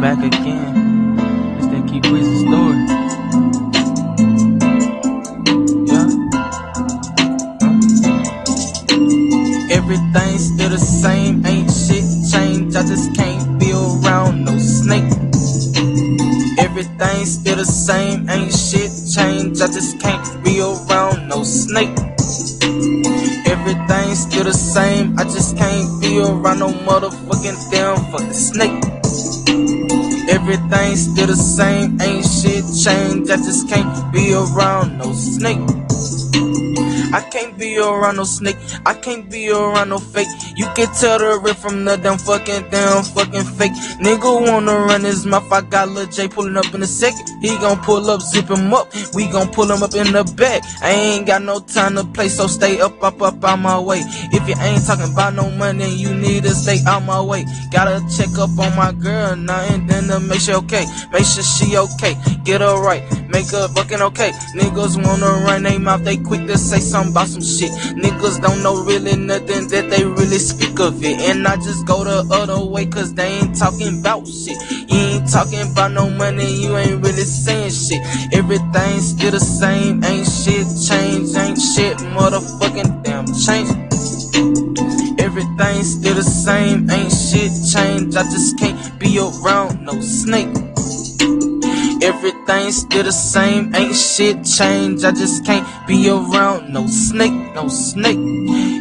back again. It's that Keef Breezy story. Yeah. Everything still the same, ain't shit changed. I just can't be around no snake. Everything still the same, ain't shit changed. I just can't be around no snake. Everything still the same, I just can't be around no motherfucking damn fucking snake. Everything still the same, ain't shit changed. I just can't be around no snake. I can't be around no snake. I can't be around no fake. You can tell the rip from the damn fucking damn fucking fake. Nigga wanna run his mouth. I got Lil J pulling up in a second. He gon' pull up, zip him up. We gon' pull him up in the back. I ain't got no time to play, so stay up, up, up out my way. If you ain't talking about no money, you need to stay out my way. Gotta check up on my girl now and then to make sure okay. Make sure she okay. Get her right. Make her fucking okay. Niggas wanna run their mouth, they quick to say something about some shit. Niggas don't know really nothing that they really speak of it. And I just go the other way cause they ain't talking about shit. You ain't talking about no money, you ain't really saying shit. Everything still the same, ain't shit changed, ain't shit motherfucking damn change. Everything still the same, ain't shit changed. I just can't be around no snake. Everything still the same, ain't shit changed. I just can't be around no snake, no snake.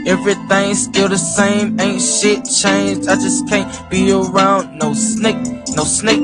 Everything still the same, ain't shit changed. I just can't be around no snake, no snake.